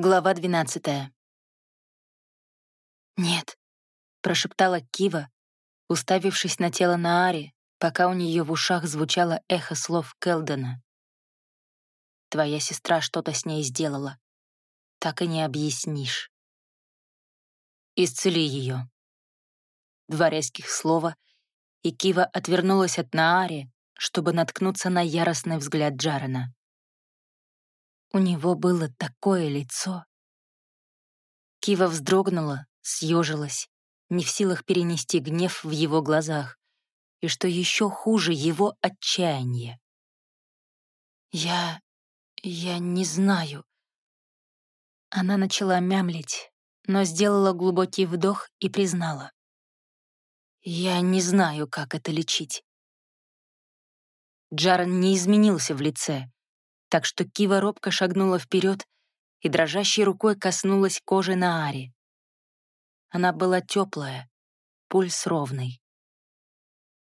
Глава 12 «Нет», — прошептала Кива, уставившись на тело Наари, пока у нее в ушах звучало эхо слов Келдена. «Твоя сестра что-то с ней сделала. Так и не объяснишь. Исцели ее». Два резких слова, и Кива отвернулась от Наари, чтобы наткнуться на яростный взгляд Джарена. У него было такое лицо. Кива вздрогнула, съежилась, не в силах перенести гнев в его глазах, и что еще хуже, его отчаяние. «Я... я не знаю». Она начала мямлить, но сделала глубокий вдох и признала. «Я не знаю, как это лечить». Джарен не изменился в лице, так что Кива робко шагнула вперед и дрожащей рукой коснулась кожи на Аре. Она была теплая, пульс ровный.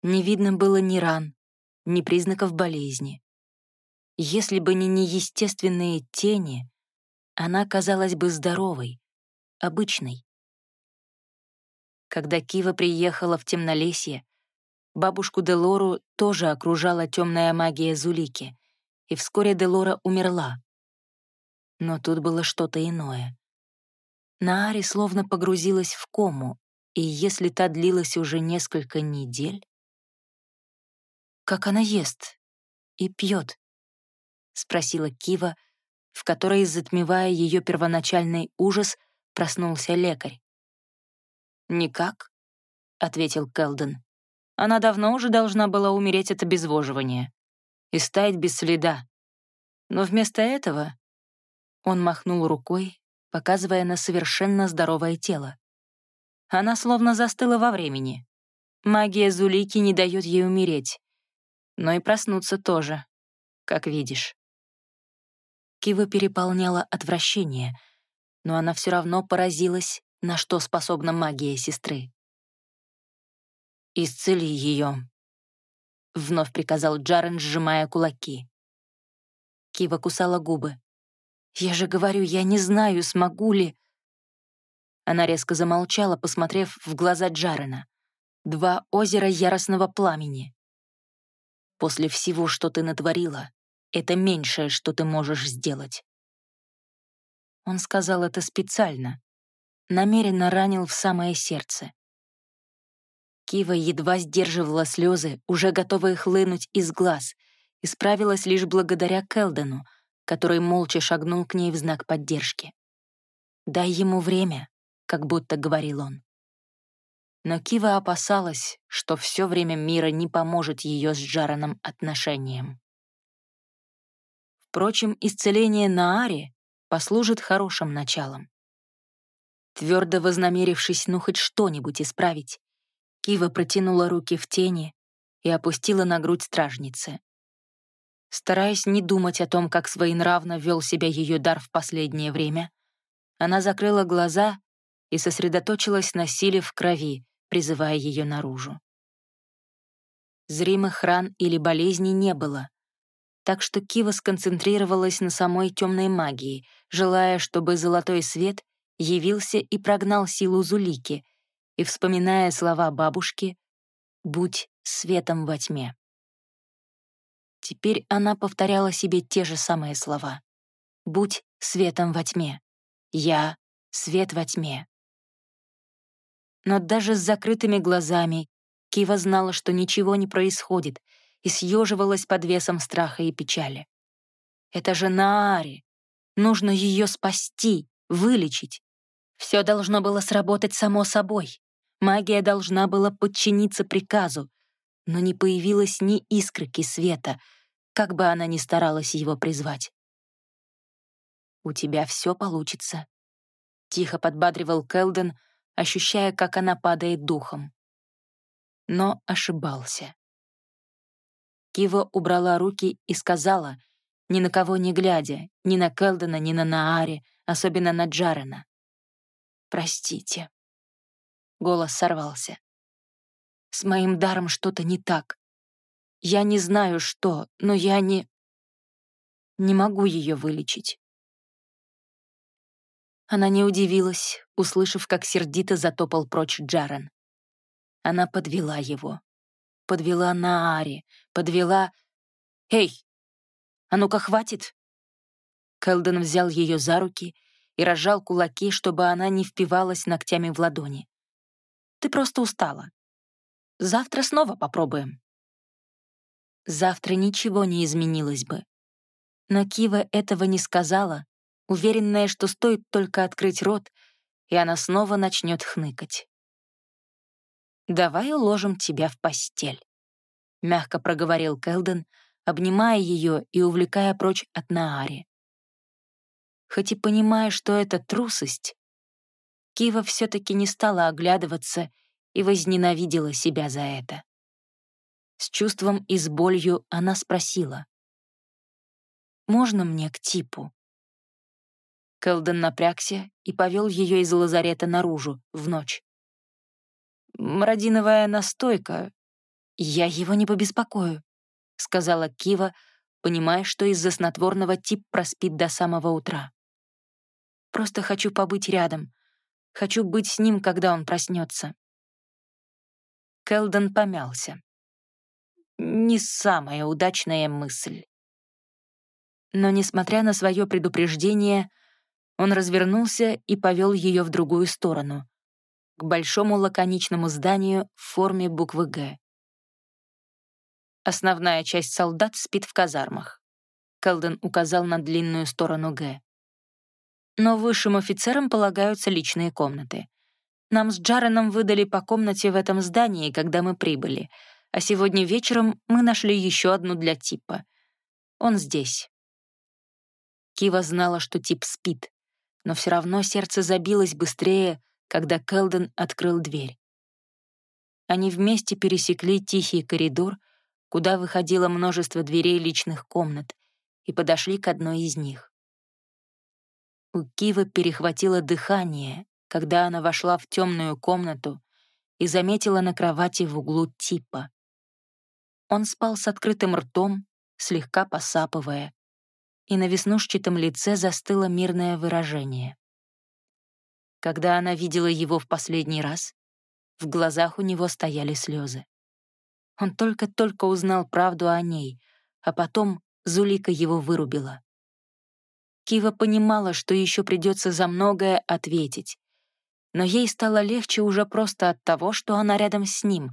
Не видно было ни ран, ни признаков болезни. Если бы не неестественные тени, она казалась бы здоровой, обычной. Когда Кива приехала в темнолесье, бабушку Делору тоже окружала темная магия Зулики, и вскоре Делора умерла. Но тут было что-то иное. Наари словно погрузилась в кому, и если та длилась уже несколько недель... «Как она ест и пьет?» — спросила Кива, в которой, затмевая ее первоначальный ужас, проснулся лекарь. «Никак», — ответил Келден. «Она давно уже должна была умереть от обезвоживания и стаять без следа. Но вместо этого он махнул рукой, показывая на совершенно здоровое тело. Она словно застыла во времени. Магия Зулики не дает ей умереть, но и проснуться тоже, как видишь. Кива переполняла отвращение, но она все равно поразилась, на что способна магия сестры. «Исцели ее», — вновь приказал Джарен, сжимая кулаки. Кива кусала губы. «Я же говорю, я не знаю, смогу ли...» Она резко замолчала, посмотрев в глаза Джарена. Два озера яростного пламени. «После всего, что ты натворила, это меньшее, что ты можешь сделать». Он сказал это специально, намеренно ранил в самое сердце. Кива едва сдерживала слезы, уже готовые хлынуть из глаз, и справилась лишь благодаря Келдену, который молча шагнул к ней в знак поддержки. «Дай ему время», — как будто говорил он. Но Кива опасалась, что все время мира не поможет ее с Джараном отношениям. Впрочем, исцеление Наари послужит хорошим началом. Твердо вознамерившись ну хоть что-нибудь исправить, Кива протянула руки в тени и опустила на грудь стражницы. Стараясь не думать о том, как своенравно вел себя ее дар в последнее время, она закрыла глаза и сосредоточилась на силе в крови, призывая ее наружу. Зримых ран или болезней не было, так что Кива сконцентрировалась на самой темной магии, желая, чтобы золотой свет явился и прогнал силу Зулики, и вспоминая слова бабушки «Будь светом во тьме». Теперь она повторяла себе те же самые слова. «Будь светом во тьме. Я — свет во тьме». Но даже с закрытыми глазами Кива знала, что ничего не происходит, и съеживалась под весом страха и печали. «Это же Наари! Нужно ее спасти, вылечить. Все должно было сработать само собой. Магия должна была подчиниться приказу, но не появилось ни искрыки света, как бы она ни старалась его призвать. «У тебя все получится», — тихо подбадривал Келден, ощущая, как она падает духом. Но ошибался. Кива убрала руки и сказала, ни на кого не глядя, ни на Келдена, ни на Нааре, особенно на Джарена. «Простите». Голос сорвался. «С моим даром что-то не так. Я не знаю, что, но я не... Не могу ее вылечить». Она не удивилась, услышав, как сердито затопал прочь Джарен. Она подвела его. Подвела на Ари, подвела... «Эй, а ну-ка хватит!» Кэлден взял ее за руки и разжал кулаки, чтобы она не впивалась ногтями в ладони. «Ты просто устала. Завтра снова попробуем». Завтра ничего не изменилось бы. Но Кива этого не сказала, уверенная, что стоит только открыть рот, и она снова начнет хныкать. «Давай уложим тебя в постель», — мягко проговорил Келден, обнимая ее и увлекая прочь от Наари. Хоть и понимая, что это трусость, Кива все-таки не стала оглядываться и возненавидела себя за это. С чувством и с болью она спросила. «Можно мне к типу?» Келден напрягся и повел ее из лазарета наружу, в ночь. «Мрадиновая настойка. Я его не побеспокою», — сказала Кива, понимая, что из-за снотворного тип проспит до самого утра. «Просто хочу побыть рядом. Хочу быть с ним, когда он проснется». Келден помялся. Не самая удачная мысль. Но, несмотря на свое предупреждение, он развернулся и повел ее в другую сторону, к большому лаконичному зданию в форме буквы «Г». Основная часть солдат спит в казармах. Келден указал на длинную сторону «Г». Но высшим офицерам полагаются личные комнаты. Нам с Джареном выдали по комнате в этом здании, когда мы прибыли, а сегодня вечером мы нашли еще одну для Типа. Он здесь. Кива знала, что Тип спит, но все равно сердце забилось быстрее, когда Келден открыл дверь. Они вместе пересекли тихий коридор, куда выходило множество дверей личных комнат, и подошли к одной из них. У Кивы перехватило дыхание, когда она вошла в темную комнату и заметила на кровати в углу типа. Он спал с открытым ртом, слегка посапывая, и на веснушчатом лице застыло мирное выражение. Когда она видела его в последний раз, в глазах у него стояли слезы. Он только-только узнал правду о ней, а потом Зулика его вырубила. Кива понимала, что еще придется за многое ответить, но ей стало легче уже просто от того, что она рядом с ним,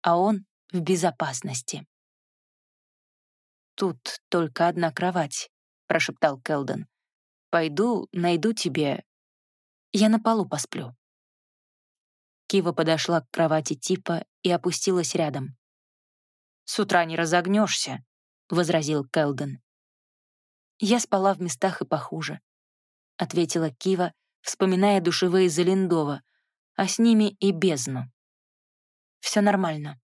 а он в безопасности. Тут только одна кровать, прошептал Келден. «Пойду, найду тебе. Я на полу посплю». Кива подошла к кровати Типа и опустилась рядом. «С утра не разогнешься», — возразил Келден. «Я спала в местах и похуже», — ответила Кива, вспоминая душевые Залиндова, а с ними и бездну. Все нормально».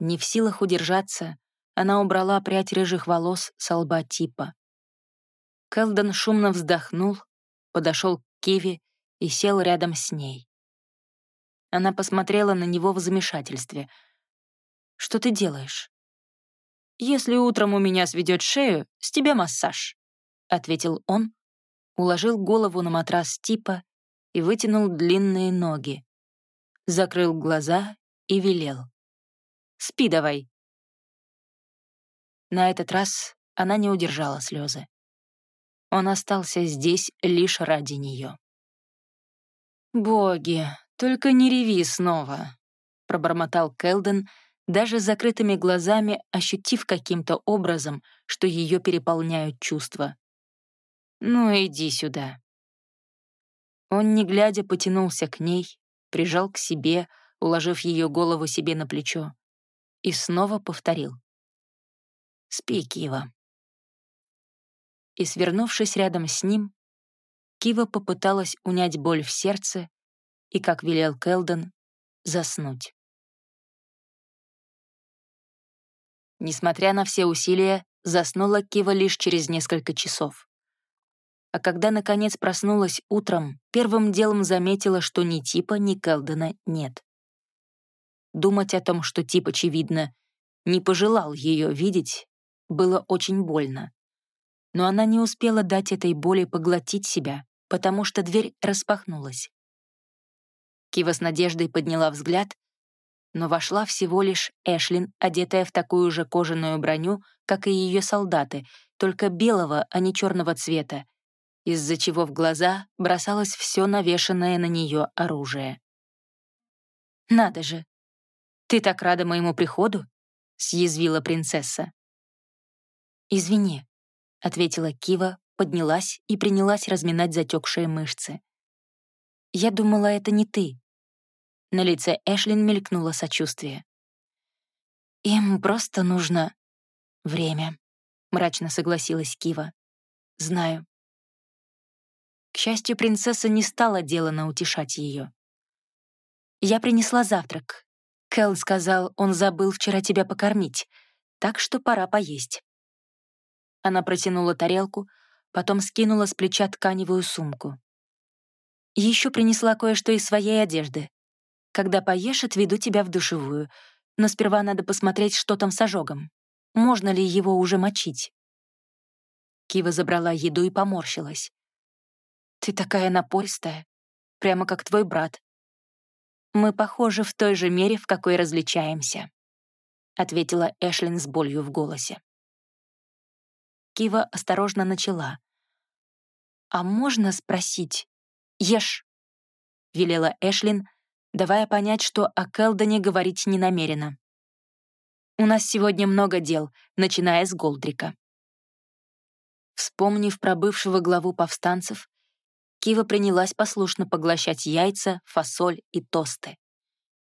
Не в силах удержаться, она убрала прядь рыжих волос с лба типа. Келден шумно вздохнул, подошел к Киви и сел рядом с ней. Она посмотрела на него в замешательстве. «Что ты делаешь?» «Если утром у меня сведет шею, с тебя массаж», — ответил он, уложил голову на матрас типа и вытянул длинные ноги. Закрыл глаза и велел. «Спи давай, на этот раз она не удержала слезы. Он остался здесь лишь ради нее. «Боги, только не реви снова», — пробормотал Келден, даже с закрытыми глазами ощутив каким-то образом, что ее переполняют чувства. «Ну, иди сюда». Он, не глядя, потянулся к ней, прижал к себе, уложив ее голову себе на плечо, и снова повторил. «Спи, Кива». И, свернувшись рядом с ним, Кива попыталась унять боль в сердце и, как велел Келден, заснуть. Несмотря на все усилия, заснула Кива лишь через несколько часов. А когда, наконец, проснулась утром, первым делом заметила, что ни Типа, ни Келдена нет. Думать о том, что Тип, очевидно, не пожелал ее видеть, было очень больно. Но она не успела дать этой боли поглотить себя, потому что дверь распахнулась. Кива с надеждой подняла взгляд, но вошла всего лишь Эшлин, одетая в такую же кожаную броню, как и ее солдаты, только белого, а не черного цвета, из-за чего в глаза бросалось все навешанное на нее оружие. «Надо же! Ты так рада моему приходу?» — съязвила принцесса. «Извини», — ответила Кива, поднялась и принялась разминать затекшие мышцы. «Я думала, это не ты». На лице Эшлин мелькнуло сочувствие. «Им просто нужно время», — мрачно согласилась Кива. «Знаю». К счастью, принцесса не стала делано утешать ее. «Я принесла завтрак. Кэл сказал, он забыл вчера тебя покормить, так что пора поесть». Она протянула тарелку, потом скинула с плеча тканевую сумку. Еще принесла кое-что из своей одежды. Когда поешь, отведу тебя в душевую, но сперва надо посмотреть, что там с ожогом. Можно ли его уже мочить? Кива забрала еду и поморщилась. «Ты такая напористая, прямо как твой брат». «Мы похожи в той же мере, в какой различаемся», — ответила Эшлин с болью в голосе. Кива осторожно начала. «А можно спросить? Ешь!» — велела Эшлин, давая понять, что о Келдоне говорить не намерена. «У нас сегодня много дел, начиная с Голдрика». Вспомнив про бывшего главу повстанцев, Кива принялась послушно поглощать яйца, фасоль и тосты.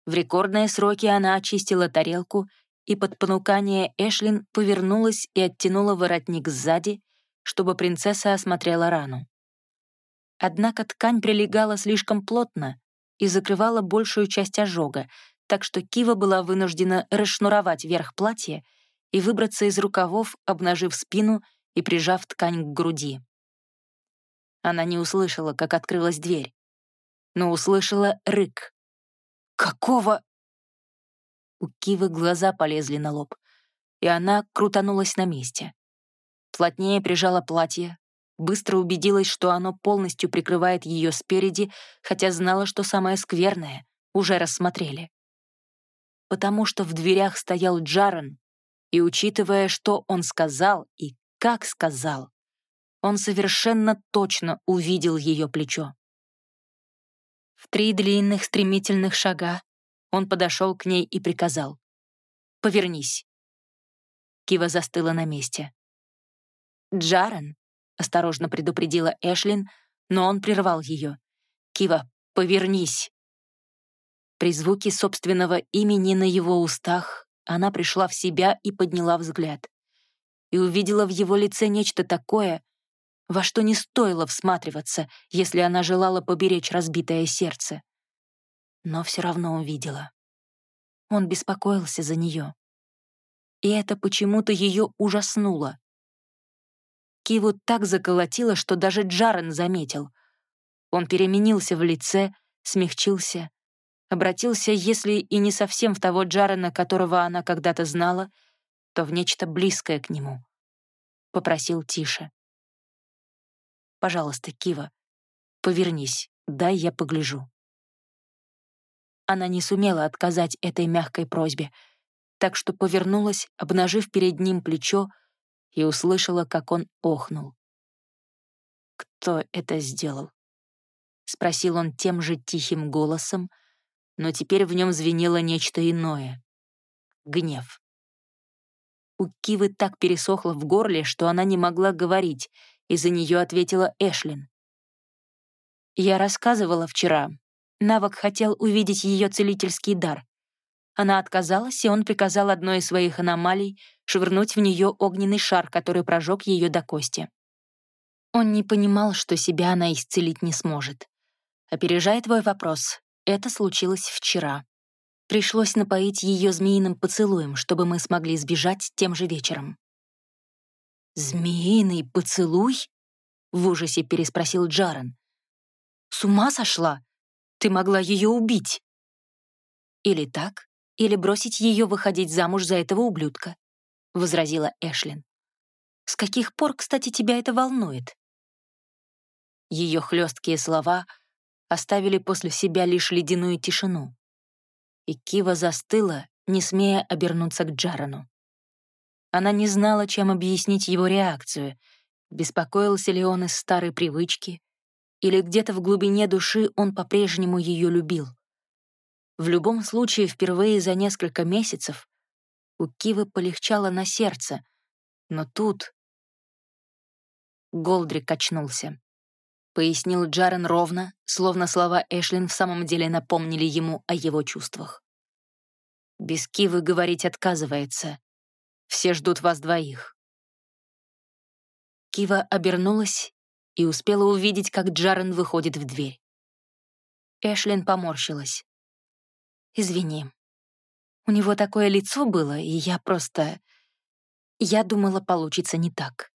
В рекордные сроки она очистила тарелку и под понукание Эшлин повернулась и оттянула воротник сзади, чтобы принцесса осмотрела рану. Однако ткань прилегала слишком плотно и закрывала большую часть ожога, так что Кива была вынуждена расшнуровать верх платья и выбраться из рукавов, обнажив спину и прижав ткань к груди. Она не услышала, как открылась дверь, но услышала рык. «Какого?» У Кивы глаза полезли на лоб, и она крутанулась на месте. Плотнее прижала платье, быстро убедилась, что оно полностью прикрывает ее спереди, хотя знала, что самое скверное уже рассмотрели. Потому что в дверях стоял Джарен, и, учитывая, что он сказал и как сказал, он совершенно точно увидел ее плечо. В три длинных стремительных шага он подошел к ней и приказал. «Повернись». Кива застыла на месте. «Джарен», — осторожно предупредила Эшлин, но он прервал ее. «Кива, повернись». При звуке собственного имени на его устах она пришла в себя и подняла взгляд. И увидела в его лице нечто такое, во что не стоило всматриваться, если она желала поберечь разбитое сердце но все равно увидела. Он беспокоился за нее. И это почему-то ее ужаснуло. Киву так заколотило, что даже Джарен заметил. Он переменился в лице, смягчился, обратился, если и не совсем в того Джарена, которого она когда-то знала, то в нечто близкое к нему. Попросил тише. «Пожалуйста, Кива, повернись, дай я погляжу». Она не сумела отказать этой мягкой просьбе, так что повернулась, обнажив перед ним плечо, и услышала, как он охнул. «Кто это сделал?» — спросил он тем же тихим голосом, но теперь в нем звенело нечто иное — гнев. У Кивы так пересохло в горле, что она не могла говорить, и за нее ответила Эшлин. «Я рассказывала вчера, Навок хотел увидеть ее целительский дар. Она отказалась, и он приказал одной из своих аномалий швырнуть в нее огненный шар, который прожег ее до кости. Он не понимал, что себя она исцелить не сможет. Опережая твой вопрос, это случилось вчера. Пришлось напоить ее змеиным поцелуем, чтобы мы смогли сбежать тем же вечером. «Змеиный поцелуй?» — в ужасе переспросил Джарен. «С ума сошла? Ты могла ее убить. Или так, или бросить ее выходить замуж за этого ублюдка, — возразила Эшлин. С каких пор, кстати, тебя это волнует? Ее хлесткие слова оставили после себя лишь ледяную тишину. И Кива застыла, не смея обернуться к Джарану. Она не знала, чем объяснить его реакцию, беспокоился ли он из старой привычки, или где-то в глубине души он по-прежнему ее любил. В любом случае, впервые за несколько месяцев у Кивы полегчало на сердце, но тут... Голдрик качнулся. Пояснил Джарен ровно, словно слова Эшлин в самом деле напомнили ему о его чувствах. Без Кивы говорить отказывается. Все ждут вас двоих. Кива обернулась и успела увидеть, как Джарен выходит в дверь. Эшлин поморщилась. «Извини. У него такое лицо было, и я просто... Я думала, получится не так.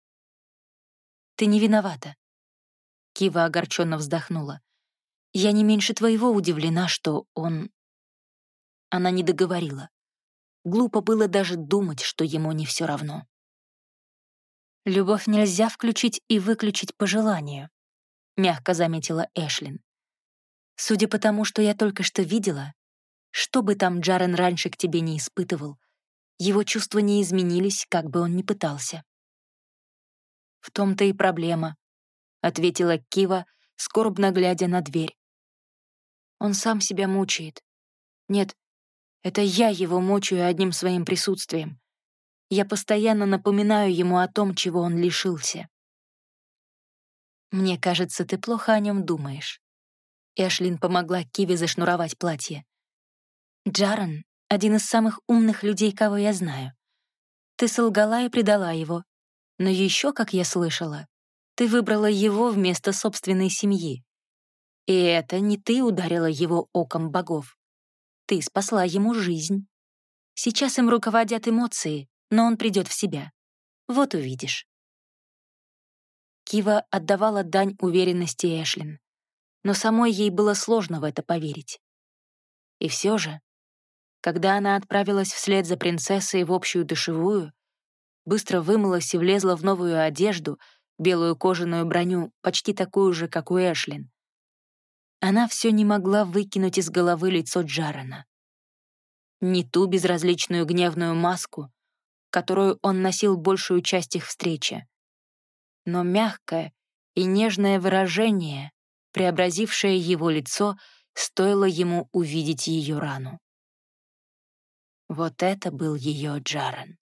Ты не виновата». Кива огорченно вздохнула. «Я не меньше твоего удивлена, что он...» Она не договорила. Глупо было даже думать, что ему не все равно. «Любовь нельзя включить и выключить по желанию», — мягко заметила Эшлин. «Судя по тому, что я только что видела, что бы там Джарен раньше к тебе не испытывал, его чувства не изменились, как бы он ни пытался». «В том-то и проблема», — ответила Кива, скорбно глядя на дверь. «Он сам себя мучает. Нет, это я его мучаю одним своим присутствием. Я постоянно напоминаю ему о том, чего он лишился. «Мне кажется, ты плохо о нем думаешь». Эшлин помогла Киви зашнуровать платье. «Джаран — один из самых умных людей, кого я знаю. Ты солгала и предала его. Но еще, как я слышала, ты выбрала его вместо собственной семьи. И это не ты ударила его оком богов. Ты спасла ему жизнь. Сейчас им руководят эмоции, но он придет в себя. Вот увидишь. Кива отдавала дань уверенности Эшлин, но самой ей было сложно в это поверить. И все же, когда она отправилась вслед за принцессой в общую душевую, быстро вымылась и влезла в новую одежду, белую кожаную броню, почти такую же, как у Эшлин, она все не могла выкинуть из головы лицо Джарена. Не ту безразличную гневную маску, которую он носил большую часть их встречи, но мягкое и нежное выражение, преобразившее его лицо, стоило ему увидеть ее рану. Вот это был ее Джарен.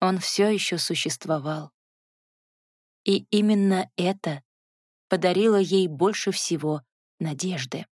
Он все еще существовал. И именно это подарило ей больше всего надежды.